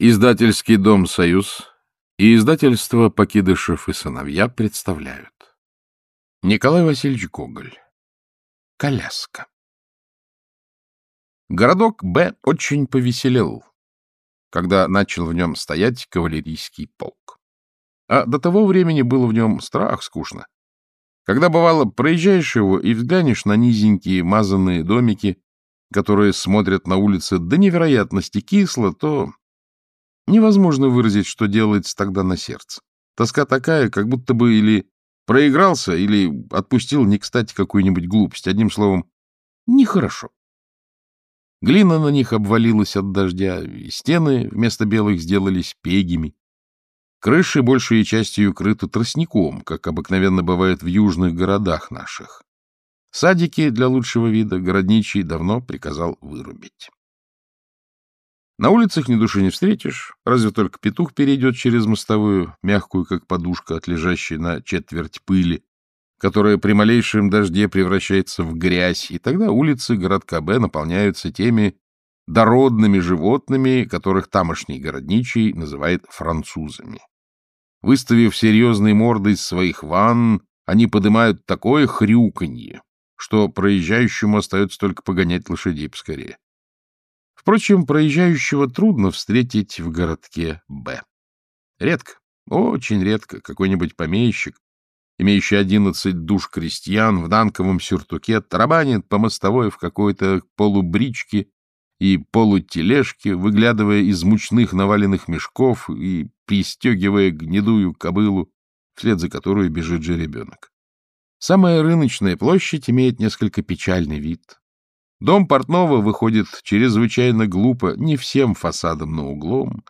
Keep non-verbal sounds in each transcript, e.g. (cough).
Издательский дом «Союз» и издательство «Покидышев и сыновья» представляют. Николай Васильевич Гоголь. Коляска. Городок Б очень повеселел, когда начал в нем стоять кавалерийский полк. А до того времени было в нем страх скучно. Когда, бывало, проезжаешь его и взглянешь на низенькие мазанные домики, которые смотрят на улицы до невероятности кисло, то Невозможно выразить, что делается тогда на сердце. Тоска такая, как будто бы или проигрался, или отпустил не кстати какую-нибудь глупость. Одним словом, нехорошо. Глина на них обвалилась от дождя, и стены вместо белых сделались пегими. Крыши большей частью укрыты тростником, как обыкновенно бывает в южных городах наших. Садики для лучшего вида городничий давно приказал вырубить. На улицах ни души не встретишь, разве только петух перейдет через мостовую, мягкую, как подушка, от лежащей на четверть пыли, которая при малейшем дожде превращается в грязь, и тогда улицы городка Б наполняются теми дородными животными, которых тамошний городничий называет французами. Выставив серьезные морды из своих ванн, они поднимают такое хрюканье, что проезжающему остается только погонять лошадей поскорее. Впрочем, проезжающего трудно встретить в городке Б. Редко, очень редко какой-нибудь помещик, имеющий одиннадцать душ крестьян в данковом сюртуке, тарабанит по мостовой в какой-то полубричке и полутележке, выглядывая из мучных наваленных мешков и пристегивая гнедую кобылу, вслед за которой бежит же ребенок. Самая рыночная площадь имеет несколько печальный вид. Дом портного выходит чрезвычайно глупо, не всем фасадом, но углом.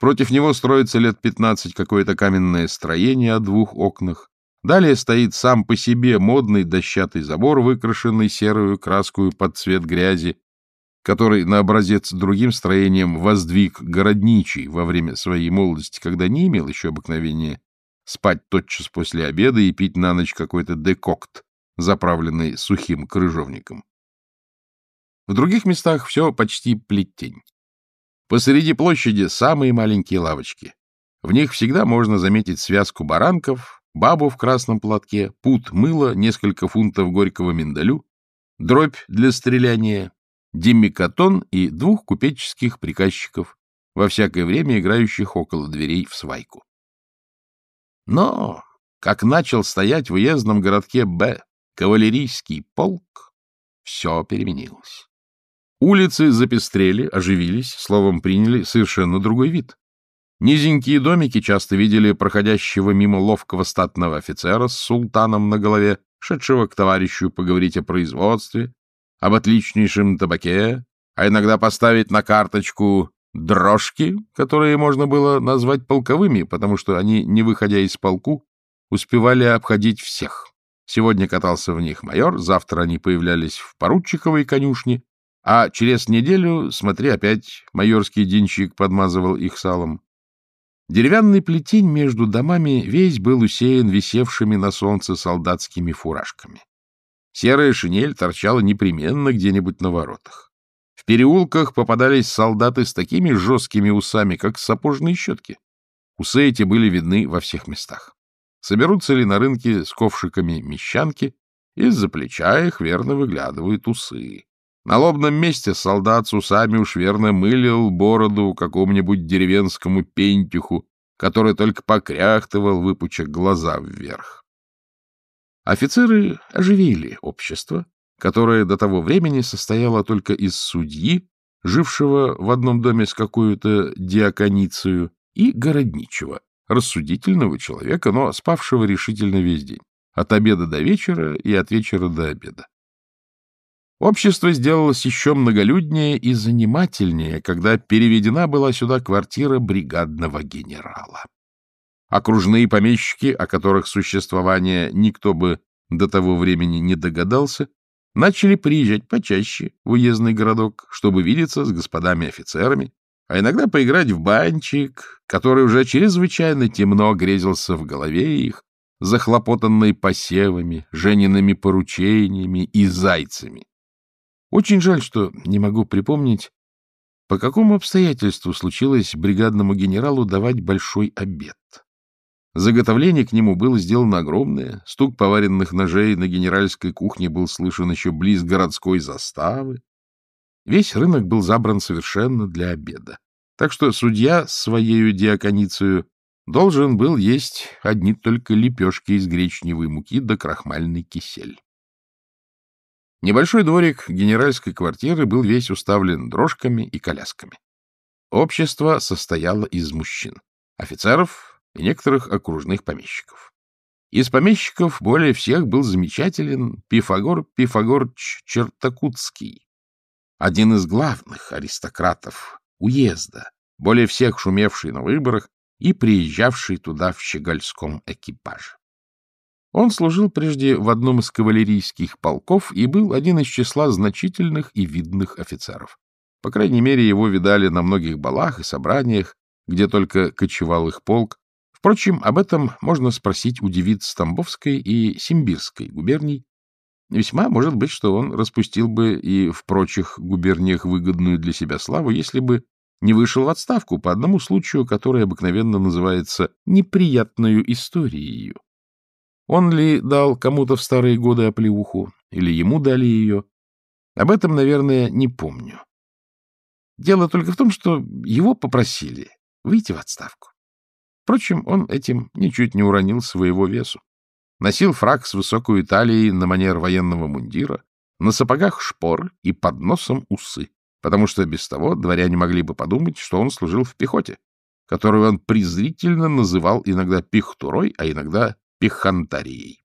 Против него строится лет пятнадцать какое-то каменное строение о двух окнах. Далее стоит сам по себе модный дощатый забор, выкрашенный серую краскую под цвет грязи, который на образец другим строением воздвиг городничий во время своей молодости, когда не имел еще обыкновения спать тотчас после обеда и пить на ночь какой-то декокт, заправленный сухим крыжовником. В других местах все почти плетень. Посреди площади самые маленькие лавочки. В них всегда можно заметить связку баранков, бабу в красном платке, пут мыла, несколько фунтов горького миндалю, дробь для стреляния, демикатон и двух купеческих приказчиков, во всякое время играющих около дверей в свайку. Но, как начал стоять в уездном городке Б кавалерийский полк, все переменилось. Улицы запестрели, оживились, словом, приняли совершенно другой вид. Низенькие домики часто видели проходящего мимо ловкого статного офицера с султаном на голове, шедшего к товарищу поговорить о производстве, об отличнейшем табаке, а иногда поставить на карточку дрожки, которые можно было назвать полковыми, потому что они, не выходя из полку, успевали обходить всех. Сегодня катался в них майор, завтра они появлялись в поручиковой конюшне, а через неделю, смотри, опять майорский денщик подмазывал их салом. Деревянный плетень между домами весь был усеян висевшими на солнце солдатскими фуражками. Серая шинель торчала непременно где-нибудь на воротах. В переулках попадались солдаты с такими жесткими усами, как сапожные щетки. Усы эти были видны во всех местах. Соберутся ли на рынке с ковшиками мещанки, из-за плеча их верно выглядывают усы. На лобном месте солдат с усами уж верно мылил бороду какому-нибудь деревенскому пентюху, который только покряхтывал, выпуча глаза вверх. Офицеры оживили общество, которое до того времени состояло только из судьи, жившего в одном доме с какую-то диаконицию, и городничего, рассудительного человека, но спавшего решительно весь день, от обеда до вечера и от вечера до обеда. Общество сделалось еще многолюднее и занимательнее, когда переведена была сюда квартира бригадного генерала. Окружные помещики, о которых существование никто бы до того времени не догадался, начали приезжать почаще в уездный городок, чтобы видеться с господами офицерами, а иногда поиграть в банчик, который уже чрезвычайно темно грезился в голове их, захлопотанной посевами, жененными поручениями и зайцами. Очень жаль, что не могу припомнить, по какому обстоятельству случилось бригадному генералу давать большой обед? Заготовление к нему было сделано огромное, стук поваренных ножей на генеральской кухне был слышен еще близ городской заставы. Весь рынок был забран совершенно для обеда. Так что судья своей диаконицею должен был есть одни только лепешки из гречневой муки да крахмальный кисель. Небольшой дворик генеральской квартиры был весь уставлен дрожками и колясками. Общество состояло из мужчин, офицеров и некоторых окружных помещиков. Из помещиков более всех был замечателен Пифагор Пифагорч Чертакутский, один из главных аристократов уезда, более всех шумевший на выборах и приезжавший туда в щегольском экипаже. Он служил прежде в одном из кавалерийских полков и был один из числа значительных и видных офицеров. По крайней мере, его видали на многих балах и собраниях, где только кочевал их полк. Впрочем, об этом можно спросить у девиц Тамбовской и Симбирской губерний. Весьма может быть, что он распустил бы и в прочих губерниях выгодную для себя славу, если бы не вышел в отставку по одному случаю, который обыкновенно называется «неприятную историей». Он ли дал кому-то в старые годы оплеуху, или ему дали ее? Об этом, наверное, не помню. Дело только в том, что его попросили выйти в отставку. Впрочем, он этим ничуть не уронил своего весу. Носил фраг с высокой талией на манер военного мундира, на сапогах шпоры и под носом усы, потому что без того дворяне могли бы подумать, что он служил в пехоте, которую он презрительно называл иногда пихтурой, а иногда пехантарией.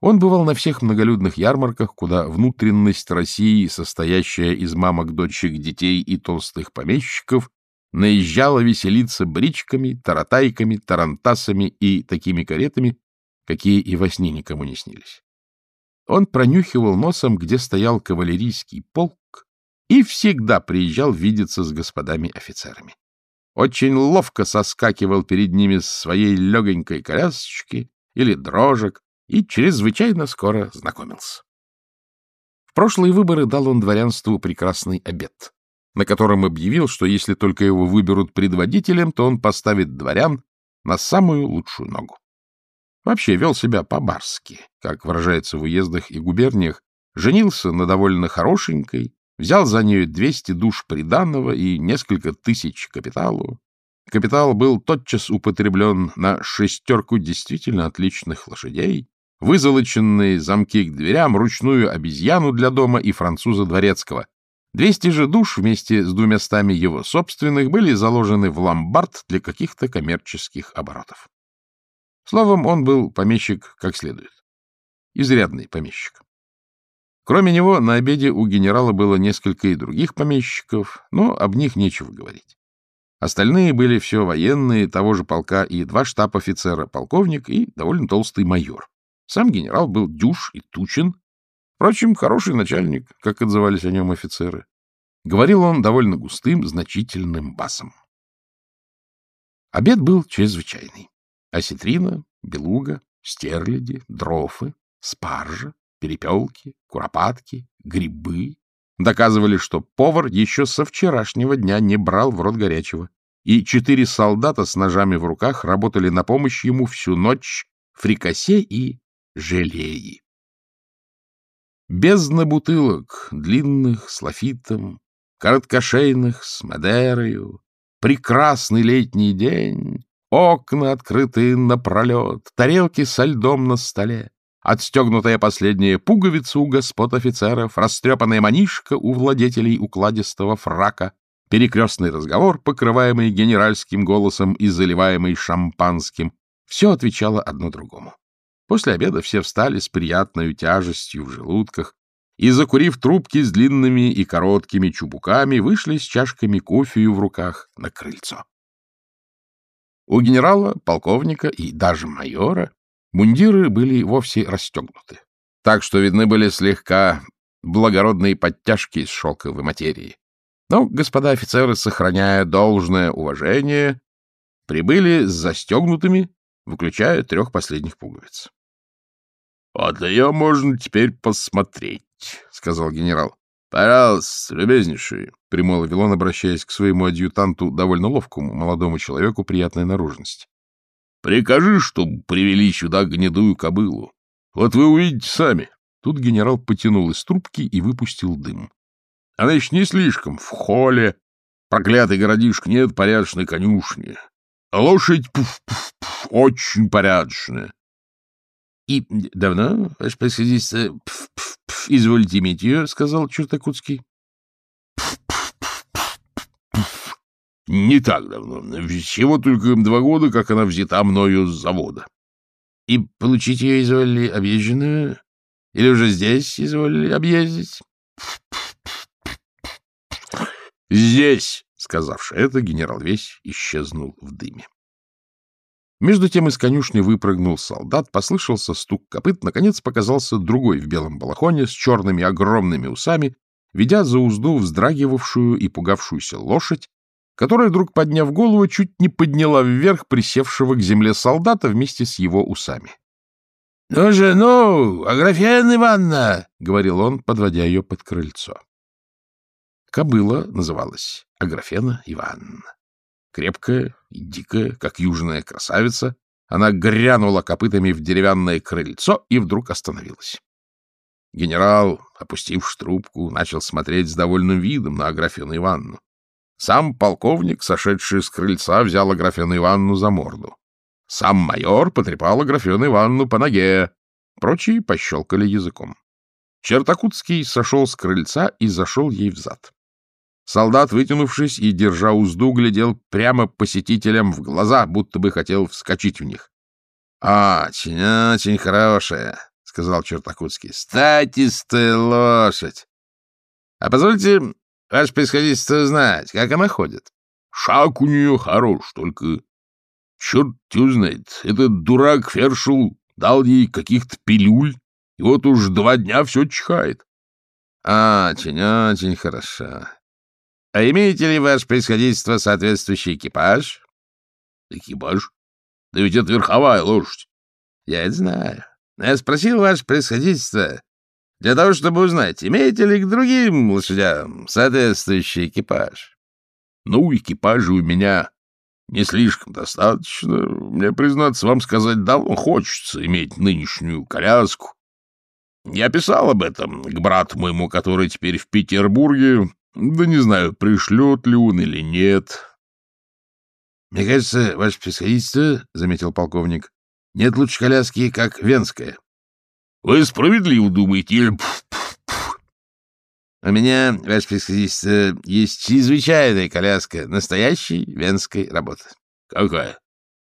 Он бывал на всех многолюдных ярмарках, куда внутренность России, состоящая из мамок, дочек, детей и толстых помещиков, наезжала веселиться бричками, таратайками, тарантасами и такими каретами, какие и во сне никому не снились. Он пронюхивал носом, где стоял кавалерийский полк, и всегда приезжал видеться с господами офицерами очень ловко соскакивал перед ними с своей легонькой колясочки или дрожек и чрезвычайно скоро знакомился. В прошлые выборы дал он дворянству прекрасный обед, на котором объявил, что если только его выберут предводителем, то он поставит дворян на самую лучшую ногу. Вообще вел себя по-барски, как выражается в уездах и губерниях, женился на довольно хорошенькой, Взял за нее 200 душ приданного и несколько тысяч капиталу. Капитал был тотчас употреблен на шестерку действительно отличных лошадей, вызолоченные замки к дверям, ручную обезьяну для дома и француза дворецкого. Двести же душ вместе с двумястами его собственных были заложены в ломбард для каких-то коммерческих оборотов. Словом, он был помещик как следует. Изрядный помещик. Кроме него, на обеде у генерала было несколько и других помещиков, но об них нечего говорить. Остальные были все военные того же полка и два штаб-офицера, полковник и довольно толстый майор. Сам генерал был дюж и тучен. Впрочем, хороший начальник, как отзывались о нем офицеры. Говорил он довольно густым, значительным басом. Обед был чрезвычайный. Осетрина, белуга, стерляди, дрофы, спаржа, перепелки, куропатки, грибы. Доказывали, что повар еще со вчерашнего дня не брал в рот горячего, и четыре солдата с ножами в руках работали на помощь ему всю ночь фрикасе и желеи. Бездна бутылок, длинных с лафитом, короткошейных с Мадерою, прекрасный летний день, окна открыты напролет, тарелки со льдом на столе, отстегнутая последняя пуговица у господ офицеров, растрепанная манишка у владетелей укладистого фрака, перекрестный разговор, покрываемый генеральским голосом и заливаемый шампанским, все отвечало одно другому. После обеда все встали с приятной тяжестью в желудках и, закурив трубки с длинными и короткими чубуками, вышли с чашками кофею в руках на крыльцо. У генерала, полковника и даже майора Мундиры были вовсе расстегнуты, так что видны были слегка благородные подтяжки из шелковой материи. Но господа офицеры, сохраняя должное уважение, прибыли с застегнутыми, выключая трех последних пуговиц. — Вот ее можно теперь посмотреть, — сказал генерал. — Пожалуйста, любезнейший, — примолвил он, обращаясь к своему адъютанту, довольно ловкому, молодому человеку приятной наружности. — Прикажи, чтобы привели сюда гнедую кобылу. Вот вы увидите сами. Тут генерал потянул из трубки и выпустил дым. Она еще не слишком. В холле. Проклятый городишко нет порядочной конюшни. лошадь пуф, пуф, пуф, очень порядочная. — И давно, ваше происходительство, извольте иметь ее, — сказал Чертакутский. — Не так давно. Всего только два года, как она взята мною с завода. — И получить ее изволили объезженную? Или уже здесь изволили объездить? — Здесь, — сказавши это, генерал весь исчезнул в дыме. Между тем из конюшни выпрыгнул солдат, послышался стук копыт, наконец показался другой в белом балахоне с черными огромными усами, ведя за узду вздрагивавшую и пугавшуюся лошадь, которая, вдруг подняв голову, чуть не подняла вверх присевшего к земле солдата вместе с его усами. — Ну же, ну, Аграфена Ивановна! — говорил он, подводя ее под крыльцо. Кобыла называлась Аграфена Ивановна. Крепкая и дикая, как южная красавица, она грянула копытами в деревянное крыльцо и вдруг остановилась. Генерал, опустивши трубку, начал смотреть с довольным видом на Аграфену Ивановну. Сам полковник, сошедший с крыльца, взял Аграфену Ивановну за морду. Сам майор потрепал Аграфену Ивановну по ноге. Прочие пощелкали языком. Чертакутский сошел с крыльца и зашел ей взад. Солдат, вытянувшись и держа узду, глядел прямо посетителям в глаза, будто бы хотел вскочить в них. — Очень, очень хорошая, — сказал Чертакутский. — Статистая лошадь. — А позвольте, ваше происходительство, знать, как она ходит. — Шаг у нее хорош, только... Черт узнает, этот дурак Фершел дал ей каких-то пилюль, и вот уж два дня все чихает. — Очень, очень хорошо. — А имеете ли, ваше происходительство, соответствующий экипаж? — Экипаж? Да ведь это верховая лошадь. — Я это знаю. Но я спросил ваше происходительство для того, чтобы узнать, имеете ли к другим лошадям соответствующий экипаж. — Ну, экипажа у меня не слишком достаточно. Мне, признаться, вам сказать, давно хочется иметь нынешнюю коляску. Я писал об этом к брату моему, который теперь в Петербурге, да не знаю, пришлет ли он или нет. — Мне кажется, ваше превосходительство, — заметил полковник, — нет лучше коляски, как венская. — Вы справедливо думаете, или... У меня, ваше превосходительство, есть чрезвычайная коляска настоящей венской работы. — Какая?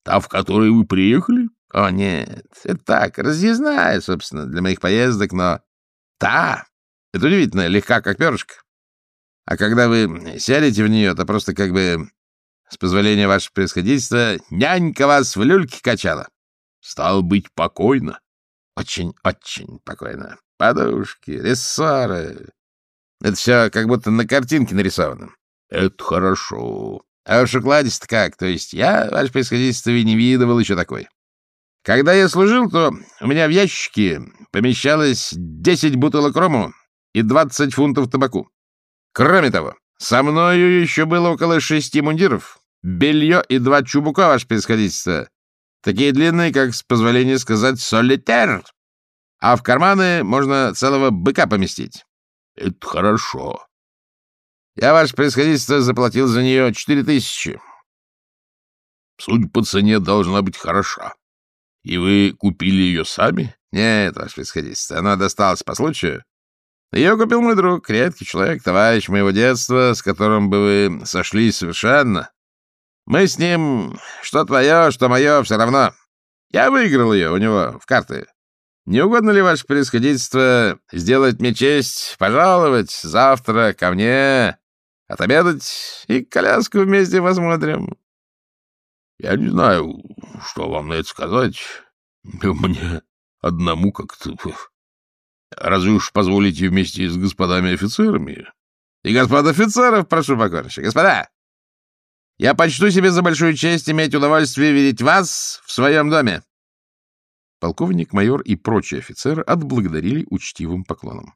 Та, в которой вы приехали? — О, нет, это так, разъездная, собственно, для моих поездок, но та, это удивительно, легка, как перышко. А когда вы сядете в нее, то просто как бы, с позволения вашего происходительства, нянька вас в люльке качала. Стал быть, покойно. Очень-очень покойно. Подушки, рессоры. Это все как будто на картинке нарисовано. Это хорошо. А в шоколаде-то как? То есть я, ваше происходительство, не видывал еще такой. Когда я служил, то у меня в ящике помещалось 10 бутылок рому и 20 фунтов табаку. Кроме того, со мною еще было около шести мундиров, белье и два чубука, ваше происходительство. Такие длинные, как, с позволения сказать, солитер. А в карманы можно целого быка поместить. Это хорошо. Я, ваше происходительство, заплатил за нее четыре тысячи. Судя по цене, должна быть хороша. И вы купили ее сами? Нет, ваше происходительство, она досталась по случаю. Ее купил мой друг, редкий человек, товарищ моего детства, с которым бы вы сошлись совершенно. Мы с ним, что твое, что мое, все равно. Я выиграл ее у него в карты. Не угодно ли, ваше происходительство, сделать мне честь, пожаловать завтра ко мне, отобедать и коляску вместе посмотрим? Я не знаю, что вам на это сказать. Мне одному как-то Разве уж позволите вместе с господами офицерами? И господ офицеров, прошу покорнейше. Господа, я почту себе за большую честь иметь удовольствие видеть вас в своем доме. Полковник, майор и прочие офицеры отблагодарили учтивым поклоном.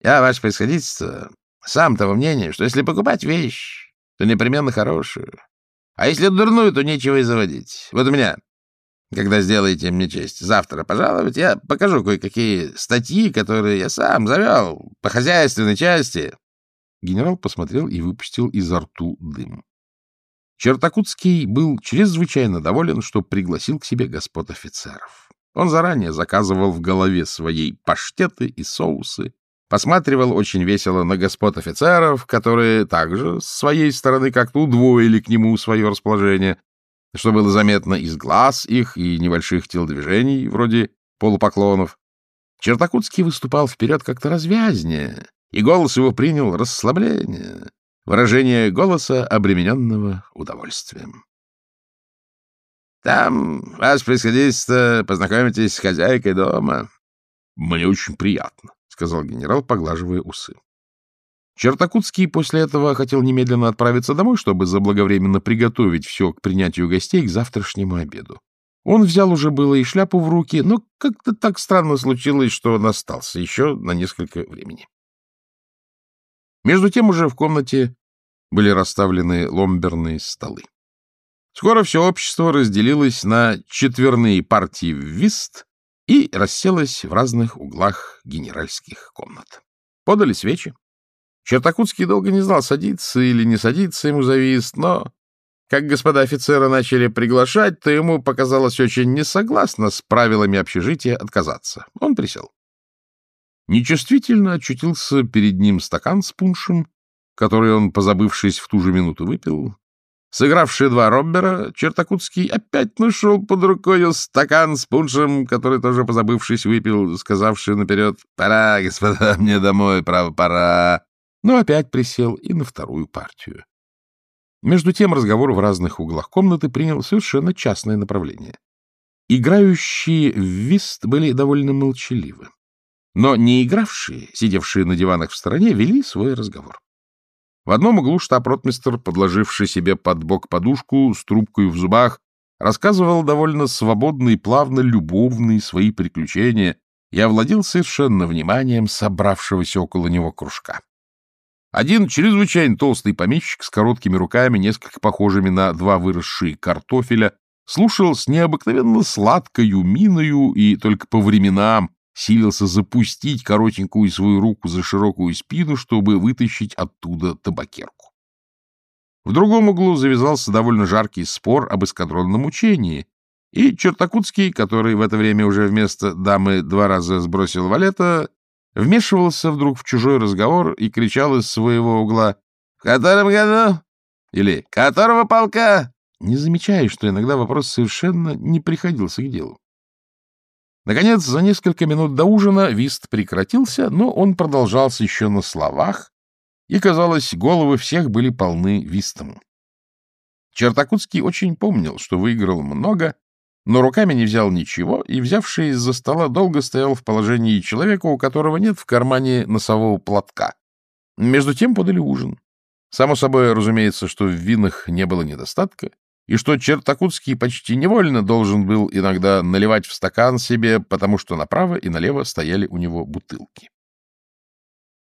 Я, ваше происходительство, сам того мнения, что если покупать вещь, то непременно хорошую. А если дурную, то нечего и заводить. Вот у меня, когда сделаете мне честь завтра пожаловать, я покажу кое-какие статьи, которые я сам завел по хозяйственной части. Генерал посмотрел и выпустил изо рту дым. Чертакутский был чрезвычайно доволен, что пригласил к себе господ офицеров. Он заранее заказывал в голове своей паштеты и соусы, посматривал очень весело на господ офицеров, которые также с своей стороны как-то удвоили к нему свое расположение, что было заметно из глаз их и небольших телодвижений, вроде полупоклонов. Чертакутский выступал вперед как-то развязнее, и голос его принял расслабление, выражение голоса, обремененного удовольствием. — Там, ваше происходительство, познакомитесь с хозяйкой дома. — Мне очень приятно, — сказал генерал, поглаживая усы. Чертакутский после этого хотел немедленно отправиться домой, чтобы заблаговременно приготовить все к принятию гостей к завтрашнему обеду. Он взял уже было и шляпу в руки, но как-то так странно случилось, что он остался еще на несколько времени. Между тем уже в комнате были расставлены ломберные столы. Скоро все общество разделилось на четверные партии в вист и расселось в разных углах генеральских комнат. Подали свечи. Чертакутский долго не знал, садиться или не садиться ему за вист, но, как господа офицеры начали приглашать, то ему показалось очень несогласно с правилами общежития отказаться. Он присел. Нечувствительно очутился перед ним стакан с пуншем, который он, позабывшись, в ту же минуту выпил. Сыгравший два роббера, Чертакутский опять нашел под рукой стакан с пуншем, который тоже, позабывшись, выпил, сказавший наперед «Пора, господа, (laughs) мне домой, право, пора!» Но опять присел и на вторую партию. Между тем разговор в разных углах комнаты принял совершенно частное направление. Играющие в вист были довольно молчаливы. Но не игравшие, сидевшие на диванах в стороне, вели свой разговор. В одном углу штаб-ротмистер, подложивший себе под бок подушку с трубкой в зубах, рассказывал довольно свободно и плавно любовные свои приключения и овладел совершенно вниманием собравшегося около него кружка. Один чрезвычайно толстый помещик с короткими руками, несколько похожими на два выросшие картофеля, слушал с необыкновенно сладкою миною и только по временам силился запустить коротенькую свою руку за широкую спину, чтобы вытащить оттуда табакерку. В другом углу завязался довольно жаркий спор об эскадронном учении, и Чертакутский, который в это время уже вместо дамы два раза сбросил валета, вмешивался вдруг в чужой разговор и кричал из своего угла «В котором году?» или «Которого полка?» не замечая, что иногда вопрос совершенно не приходился к делу. Наконец, за несколько минут до ужина вист прекратился, но он продолжался еще на словах, и, казалось, головы всех были полны вистом. Чертакутский очень помнил, что выиграл много, но руками не взял ничего, и, взявший из-за стола, долго стоял в положении человека, у которого нет в кармане носового платка. Между тем подали ужин. Само собой, разумеется, что в винах не было недостатка, и что Чертакутский почти невольно должен был иногда наливать в стакан себе, потому что направо и налево стояли у него бутылки.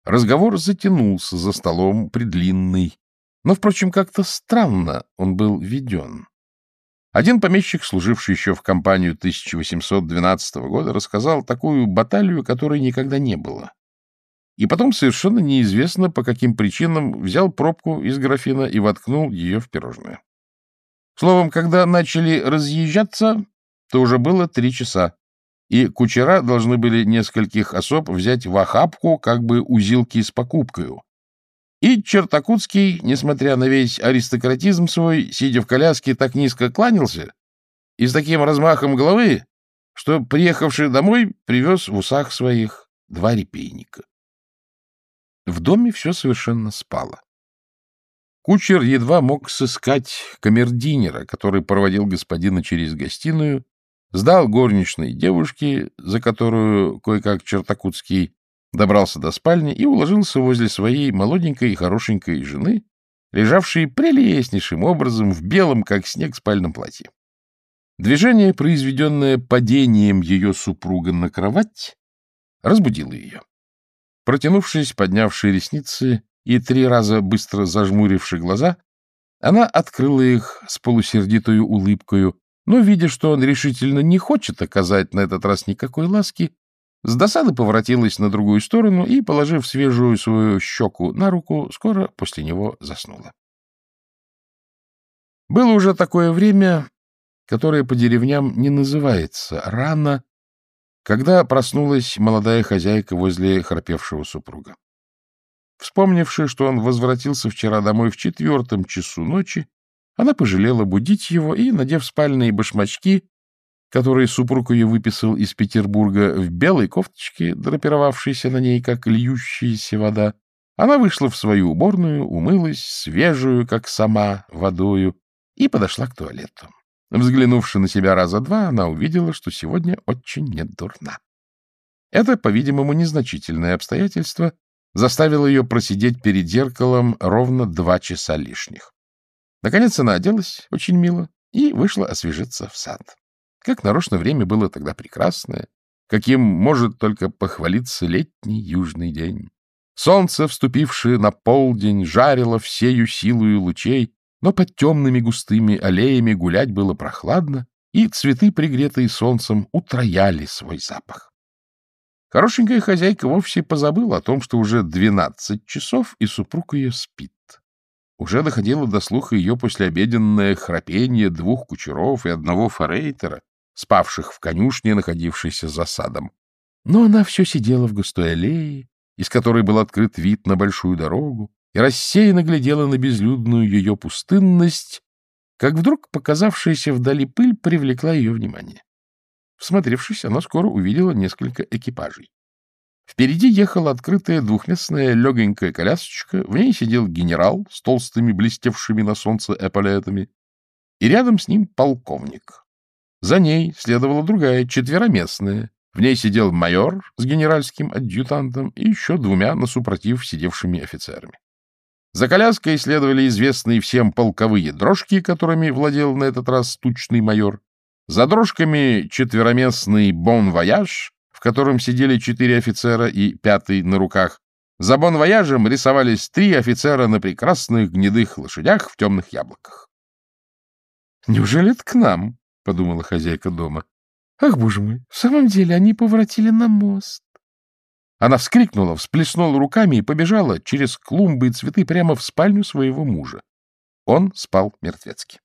Разговор затянулся за столом предлинный, но, впрочем, как-то странно он был веден. Один помещик, служивший еще в компанию 1812 года, рассказал такую баталию, которой никогда не было. И потом совершенно неизвестно, по каким причинам, взял пробку из графина и воткнул ее в пирожное. Словом, когда начали разъезжаться, то уже было три часа, и кучера должны были нескольких особ взять в охапку, как бы узилки с покупкою. И Чертакутский, несмотря на весь аристократизм свой, сидя в коляске, так низко кланялся и с таким размахом головы, что, приехавший домой, привез в усах своих два репейника. В доме все совершенно спало. Кучер едва мог сыскать камердинера, который проводил господина через гостиную, сдал горничной девушке, за которую кое-как Чертакутский добрался до спальни и уложился возле своей молоденькой и хорошенькой жены, лежавшей прелестнейшим образом в белом, как снег, спальном платье. Движение, произведенное падением ее супруга на кровать, разбудило ее. Протянувшись, поднявши ресницы и три раза быстро зажмуривши глаза, она открыла их с полусердитою улыбкою, но, видя, что он решительно не хочет оказать на этот раз никакой ласки, с досады поворотилась на другую сторону и, положив свежую свою щеку на руку, скоро после него заснула. Было уже такое время, которое по деревням не называется рано, когда проснулась молодая хозяйка возле храпевшего супруга. Вспомнивши, что он возвратился вчера домой в четвертом часу ночи, она пожалела будить его и, надев спальные башмачки, которые супруг ее выписал из Петербурга в белой кофточке, драпировавшейся на ней, как льющаяся вода, она вышла в свою уборную, умылась, свежую, как сама, водою, и подошла к туалету. Взглянувши на себя раза два, она увидела, что сегодня очень недурна. Это, по-видимому, незначительное обстоятельство заставило ее просидеть перед зеркалом ровно два часа лишних. Наконец она оделась очень мило и вышла освежиться в сад. Как нарочно время было тогда прекрасное, каким может только похвалиться летний южный день. Солнце, вступившее на полдень, жарило всею силою лучей, но под темными густыми аллеями гулять было прохладно, и цветы, пригретые солнцем, утрояли свой запах. Хорошенькая хозяйка вовсе позабыла о том, что уже двенадцать часов, и супруг ее спит. Уже доходило до слуха ее послеобеденное храпение двух кучеров и одного форейтера, спавших в конюшне, находившейся за садом. Но она все сидела в густой аллее, из которой был открыт вид на большую дорогу, и рассеянно глядела на безлюдную ее пустынность, как вдруг показавшаяся вдали пыль привлекла ее внимание. Всмотревшись, она скоро увидела несколько экипажей. Впереди ехала открытая двухместная легонькая колясочка, в ней сидел генерал с толстыми блестевшими на солнце эполетами, и рядом с ним полковник. За ней следовала другая, четвероместная. В ней сидел майор с генеральским адъютантом и еще двумя насупротив сидевшими офицерами. За коляской следовали известные всем полковые дрожки, которыми владел на этот раз тучный майор. За дрожками четвероместный бон-вояж, в котором сидели четыре офицера и пятый на руках. За бон-вояжем рисовались три офицера на прекрасных гнедых лошадях в темных яблоках. — Неужели это к нам? — подумала хозяйка дома. — Ах, боже мой, в самом деле они поворотили на мост. Она вскрикнула, всплеснула руками и побежала через клумбы и цветы прямо в спальню своего мужа. Он спал мертвецки.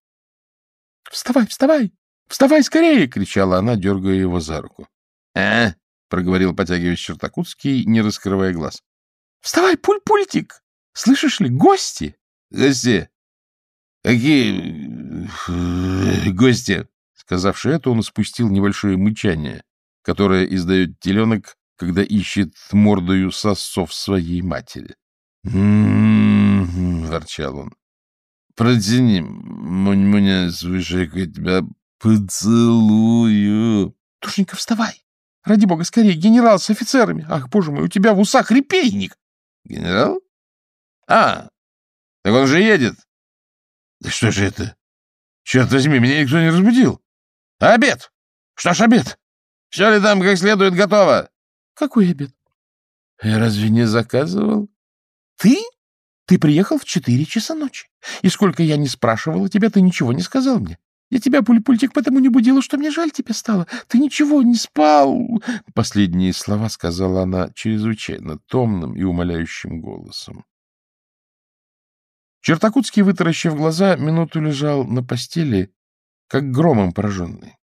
— Вставай, вставай! Вставай скорее! — кричала она, дергая его за руку. — А? — проговорил, потягиваясь Чертакутский, не раскрывая глаз. — Вставай, пуль-пультик! Слышишь ли, гости! — Гости? Какие гости? Сказавши это, он спустил небольшое мычание, которое издает теленок когда ищет мордою сосов своей матери. «М-м-м», ворчал он. «Протяни, Мунь-Муня, свыше, я тебя поцелую». «Душенька, вставай! Ради бога, скорее, генерал с офицерами! Ах, боже мой, у тебя в усах репейник!» «Генерал? А, так он же едет!» «Да что же это? Черт возьми, меня никто не разбудил!» «Обед! Что ж обед? Все ли там как следует готово?» Какой обед? Я разве не заказывал? Ты? Ты приехал в четыре часа ночи. И сколько я не спрашивала тебя, ты ничего не сказал мне. Я тебя, пульпультик, потому не будила, что мне жаль тебе стало. Ты ничего не спал. Последние слова сказала она чрезвычайно томным и умоляющим голосом. Чертакутский, вытаращив глаза, минуту лежал на постели, как громом пораженный.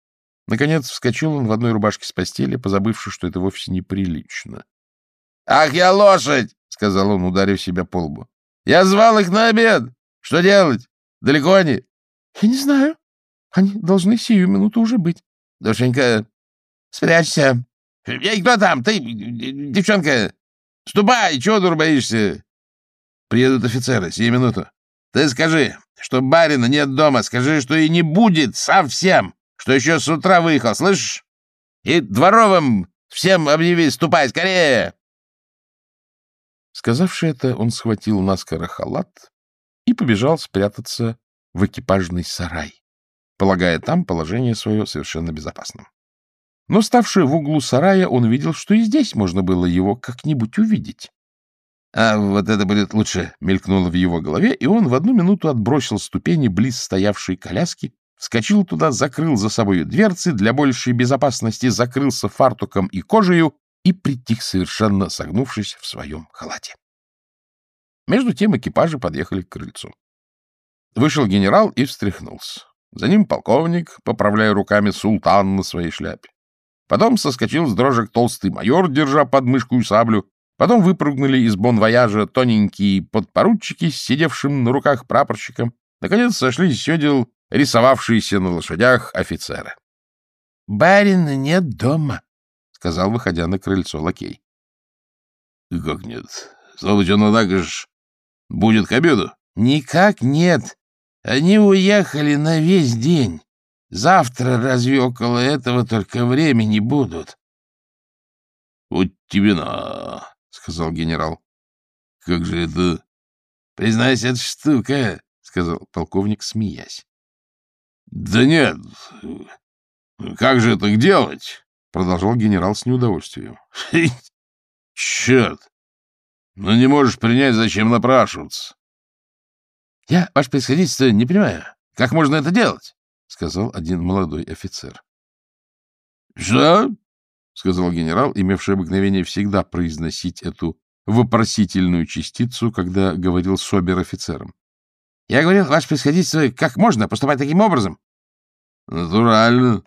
Наконец вскочил он в одной рубашке с постели, позабывши, что это вовсе неприлично. — Ах, я лошадь! — сказал он, ударив себя по лбу. — Я звал их на обед! Что делать? Далеко они? — Я не знаю. Они должны сию минуту уже быть. — Душенька, спрячься. — Эй, кто там? Ты, девчонка! Ступай! Чего дур боишься? Приедут офицеры, сию минуту. Ты скажи, что барина нет дома. Скажи, что и не будет совсем что еще с утра выехал, слышишь? И дворовым всем объяви, ступай скорее!» Сказавши это, он схватил наскоро халат и побежал спрятаться в экипажный сарай, полагая там положение свое совершенно безопасным. Но, ставший в углу сарая, он видел, что и здесь можно было его как-нибудь увидеть. А вот это будет лучше, мелькнуло в его голове, и он в одну минуту отбросил ступени близ стоявшей коляски, вскочил туда, закрыл за собой дверцы, для большей безопасности закрылся фартуком и кожею и притих, совершенно согнувшись в своем халате. Между тем экипажи подъехали к крыльцу. Вышел генерал и встряхнулся. За ним полковник, поправляя руками султан на своей шляпе. Потом соскочил с дрожек толстый майор, держа под мышку и саблю. Потом выпрыгнули из бонвояжа тоненькие подпоручики с сидевшим на руках прапорщиком. Наконец сошли с седел рисовавшиеся на лошадях офицеры. — Барина нет дома, — сказал, выходя на крыльцо лакей. — Как нет? Однако ж, будет к обеду? — Никак нет. Они уехали на весь день. Завтра разве около этого только времени будут? — Вот тебе на, — сказал генерал. — Как же это... — Признайся, эта штука, — сказал полковник, смеясь. — Да нет, как же это делать? — продолжал генерал с неудовольствием. — Черт! Ну не можешь принять, зачем напрашиваться? — Я, ваше происходительство, не понимаю, как можно это делать? — сказал один молодой офицер. — Что? — сказал генерал, имевший обыкновение всегда произносить эту вопросительную частицу, когда говорил с обер-офицером. — Я говорил, ваше происходительство, как можно поступать таким образом? — Натурально.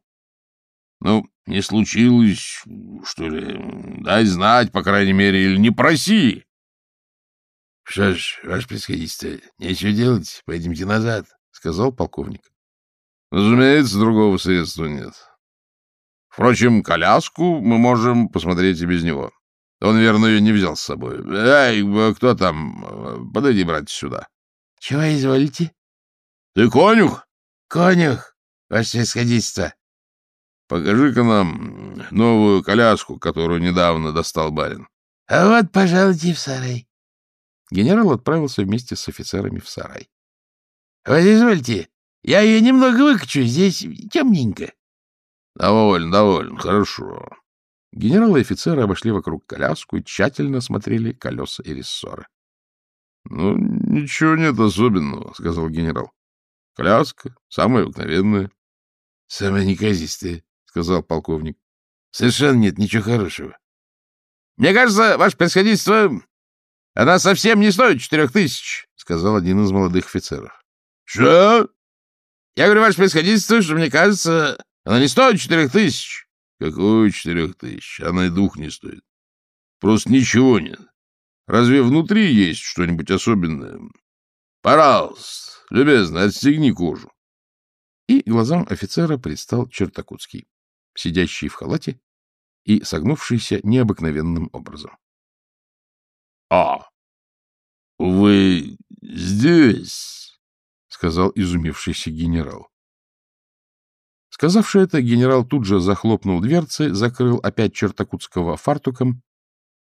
Ну, не случилось, что ли, дай знать, по крайней мере, или не проси. — Что ж, ваше происходительство, нечего делать, пойдемте назад, — сказал полковник. — Разумеется, другого средства нет. Впрочем, коляску мы можем посмотреть и без него. Он, верно, ее не взял с собой. Эй, кто там? Подойди, брать сюда. — Чего изволите? — Ты конюх? — Конюх, ваше происходительство. — Покажи-ка нам новую коляску, которую недавно достал барин. — А вот, пожалуйте, в сарай. Генерал отправился вместе с офицерами в сарай. — Вот извольте, я ее немного выкачу, здесь темненько. — Довольно, довольно, хорошо. Генерал и офицеры обошли вокруг коляску и тщательно смотрели колеса и рессоры. — Ну, ничего нет особенного, — сказал генерал. — Коляска самая обыкновенная. — Самая неказистая, — сказал полковник. — Совершенно нет ничего хорошего. — Мне кажется, ваше происходительство, она совсем не стоит четырех тысяч, — сказал один из молодых офицеров. — Что? Я говорю, ваше происходительство, что мне кажется, она не стоит четырех тысяч. Какой четырех тысяч? Она и двух не стоит. Просто ничего нет. Разве внутри есть что-нибудь особенное? Пожалуйста, любезно, отстегни кожу. И глазам офицера предстал Чертакутский, сидящий в халате и согнувшийся необыкновенным образом. — А, вы здесь? сказал изумившийся генерал. Сказавши это, генерал тут же захлопнул дверцы, закрыл опять Чертакутского фартуком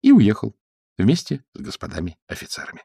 и уехал вместе с господами офицерами.